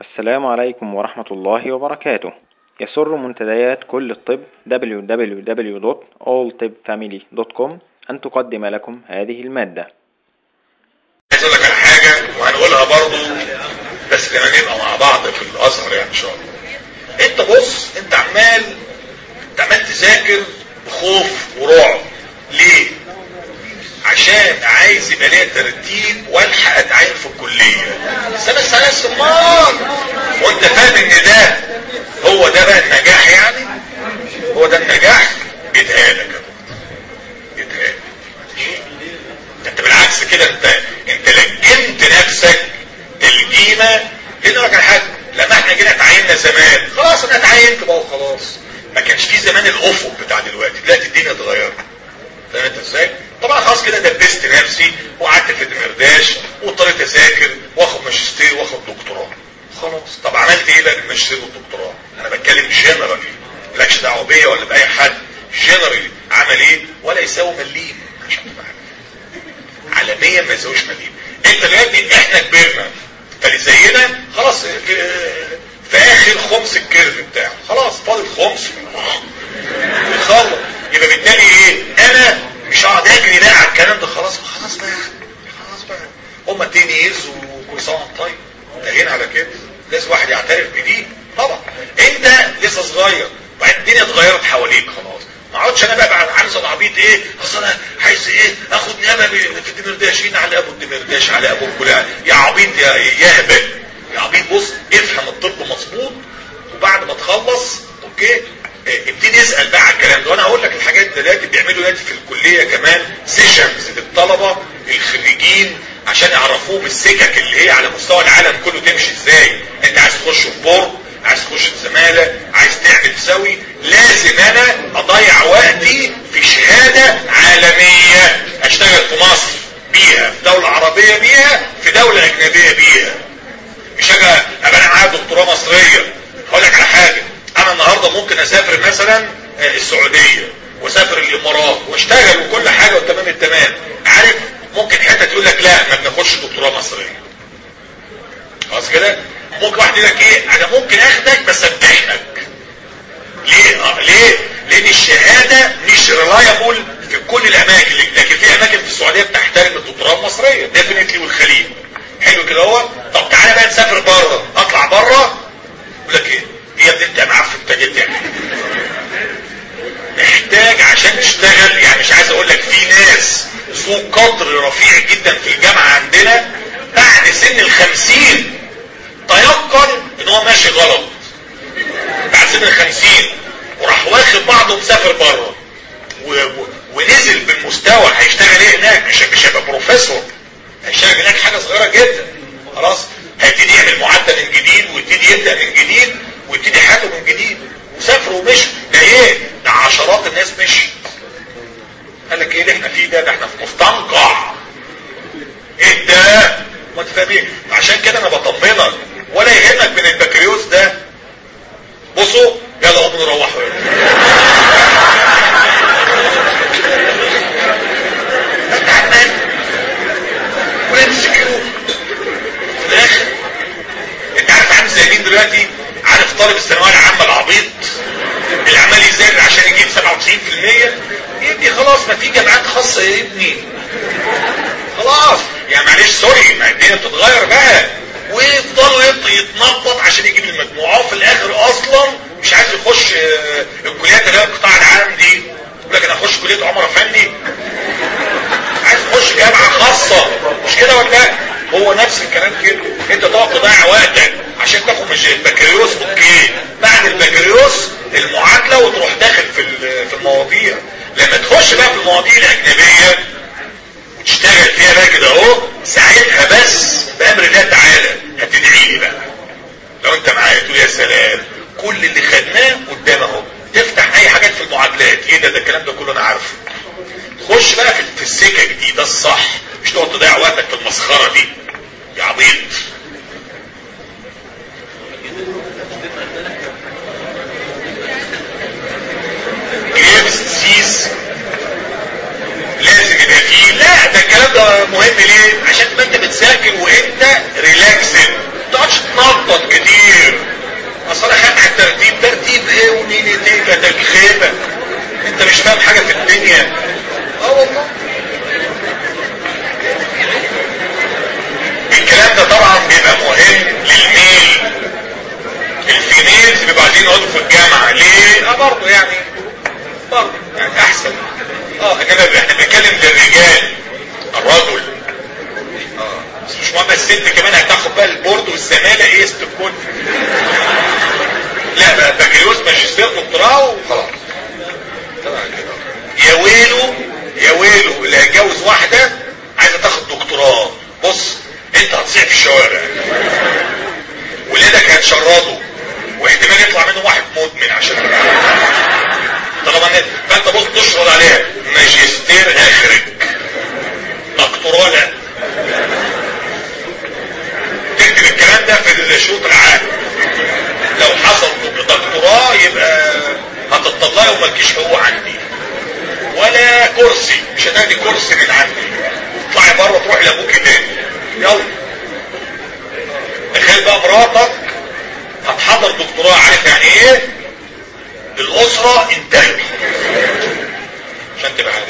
السلام عليكم ورحمة الله وبركاته. يسر منتديات كل الطب www.alltibfamily.com أن تقدم لكم هذه المادة. عايز أقول لك على حاجة وهنقولها برضو بس لما نبقى مع بعض في الأزهر يعني إن شاء الله. أنت بص أنت عمال أنت عمال تذاكر بخوف ورعب. ليه؟ عشان عايز يبقى ليا ترتيب والحق اتعين في الكلية. سنه سنه سمان وأنت فاهم إن ده هو ده بقى النجاح يعني؟ هو ده النجاح؟ بيتهالك بيتهالك أنت بالعكس كده أنت أنت لجمت نفسك تلجيمة لأن لك حاجة لما إحنا جينا اتعيننا زمان خلاص أنا اتعينت بقى وخلاص. ما كانش في زمان الأفق بتاع دلوقتي. دلوقتي الدنيا اتغيرت. فاهم أنت إزاي؟ طبعا خلاص كده دبست نفسي وقعدت في الدمرداش واضطريت أذاكر وآخد ماجستير وآخد دكتوراه. خلاص. طب عملت إيه بقى بالماجستير والدكتوراه؟ أنا بتكلم جنرالي مالكش دعوة بيا ولا بأي حد. جنرالي عمل إيه؟ ولا يساوي مليم. عشان. عالميا ما يساويش مليم. أنت دلوقتي إحنا كبرنا. فاللي زينا خلاص في, في آخر خمس الكيرف بتاعه. خلاص فاضل خمس. يخلص يبقى بالتالي إيه؟ أنا مش هقعد اجري بقى على الكلام ده خلاص خلاص بقى خلاص بقى. هما 10 ييرز وكل سنه وانت طيب انتهينا على كده. لازم واحد يعترف بدي طبعا. انت لسه صغير بعد الدنيا اتغيرت حواليك خلاص. ما اقعدش أنا بقى زي العبيط إيه اصل أنا عايز إيه اخد نيابة في الدمرداشين على ابو الدمرداش على ابو الكلام يا عبيط يا يا هبل يا عبيط بص افهم الطب مظبوط وبعد ما تخلص okay ابتدي اسأل بقى على الكلام ده. وأنا هقول لك الحاجات دلوقتي بيعملوا دلوقتي في الكلية كمان sessions للطلبة الخريجين عشان يعرفوهم السكك اللي هي على مستوى العالم كله تمشي إزاي. أنت عايز تخش في board عايز تخش في زمالة عايز تعمل تسوي لازم أنا أضيع وقتي في شهادة عالمية. أشتغل في مصر بيها في دولة عربية بيها في دولة أجنبية بيها مش أجي ابقى أنا معايا دكتوراه مصرية هقول لك على حاجة أنا النهاردة ممكن اسافر مثلا آه، السعودية واسافر الإمارات واشتغل وكل حاجة وتمام التمام. عارف ممكن حتة تقول لك لا ما بناخدش دكتوراه مصرية. خلاص كده؟ ممكن واحد يقول لك إيه أنا ممكن آخدك بس امتحنك ليه؟ آه ليه؟ لأن الشهادة مش reliable في كل الأماكن لكن في أماكن في السعودية بتحترم الدكتوراه المصرية. definitely والخليج. حلو كده هو؟ طب تعالى بقى نسافر بره. أطلع بره. يقول لك إيه؟ يا ابني انت معفن انت جيت محتاج عشان تشتغل يعني مش عايز أقول لك في ناس ذو قدر رفيع جدا في الجامعة عندنا بعد سن الخمسين تيقن إن هو ماشي غلط. بعد سن الخمسين وراح واخد بعضه ومسافر بره. و... و... ونزل بالمستوى هيشتغل إيه هناك؟ مش مش هيبقى بروفيسور. هيشتغل هناك حاجة صغيرة جدا. خلاص هيبتدي يعمل معدل من جديد ويبتدي يبدأ من جديد ويبتدي حياته من جديد. وسافروا ومشوا ده إيه؟ عشرات الناس مشي. قال لك إيه اللي إحنا فيه ده؟ ده إحنا في مستنقع. إيه ده؟ ما تفهمين عشان كده أنا بطمنك. ولا يهمك من البكالوريوس ده. بصوا يلا قوموا نروحوا في الآخر. أنت عارف عامل زي مين دلوقتي؟ عارف طالب الثانوية 20% يدي خلاص نتيجة معاك خاصة يا ابني. خلاص. يعني معلش سوري ما الدنيا بتتغير بقى. ويفضلوا يتنطط عشان يجيب المجموعة. وفي الآخر أصلا مش عايز يخش آه، الكليات اللي هي القطاع العام دي. يقول لك أنا اخش كلية عمر فني عايز تخش جامعة خاصة. مش كده ولا؟ هو نفس الكلام كده. أنت تقعد تضيع وقتك عشان تاخد مش البكالوريوس أوكي. بعد البكالوريوس المعادلة وتروح داخل في في المواضيع. لما تخش بقى في المواضيع الأجنبية وتشتغل فيها بقى كده أهو ساعتها بس بأمر الله تعالى هتدعي لي بقى. لو أنت معايا تقول يا سلام كل اللي خدناه قدام أهو. تفتح أي حاجات في المعادلات. إيه ده؟ ده الكلام ده كله أنا عارفه. خش بقى في, السكك دي. ده الصح. مش تقعد تضيع وقتك في المسخرة دي. يا عبيط. مهم ليه؟ عشان تبقى انت بتذاكر وانت ريلاكسد. ما تقعدش تنطط كتير. اصل أنا خدت الترتيب. ترتيب إيه ومين دي دي ده الخيبة. انت مش فاهم حاجة في الدنيا. آه والله. الكلام ده طبعا بيبقى مهم لل male. ال females بيبقوا عايزين يقعدوا في الجامعة. ليه؟ آه برضه يعني برضه يعني أحسن. آه انما إحنا بنتكلم للرجال الرجل. بس مش مهم الست كمان هتاخد بقى ال board والزمالة إيه استكون لا بقى بكالوريوس ماجستير دكتوراه وخلاص يا ويله يا ويله اللي هيتجوز واحدة عايزة تاخد دكتوراه بص انت هتصيع في الشوارع ولادك هيتشردوا واحتمال يطلع منهم واحد مدمن عشان طالما انت فانت بص تشرد عليها ماجستير اخرج دكتوراه لا تكتب الكلام ده في الشوط العام لو حصل دكتوراه يبقى هتطلعي ومالكيش حقوق عندي. ولا كرسي مش هتاخدي كرسي من عندي. اطلعي بره تروحي لابوكي تاني. يلا. تخيل بقى مراتك هتحضر دكتوراه عارف يعني إيه؟ الاسرة انتهت. عشان تبقى عارف.